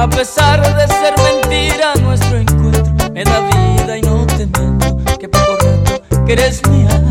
A pesar de ser mentira nuestro encuentro, me da vida y no te miento que poco rato que eres mía.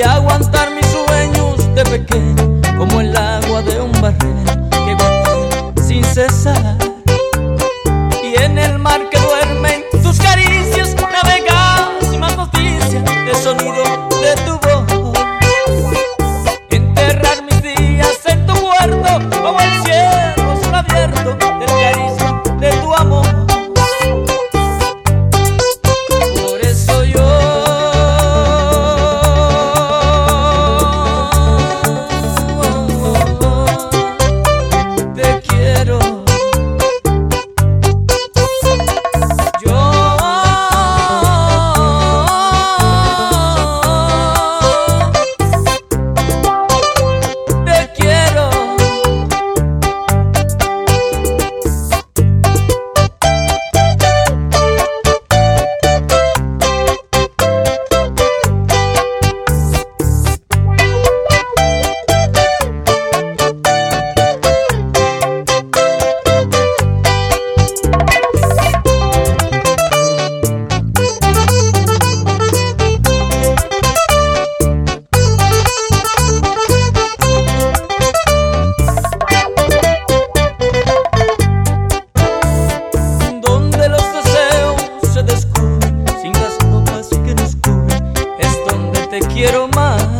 y aguantar mi quiero más.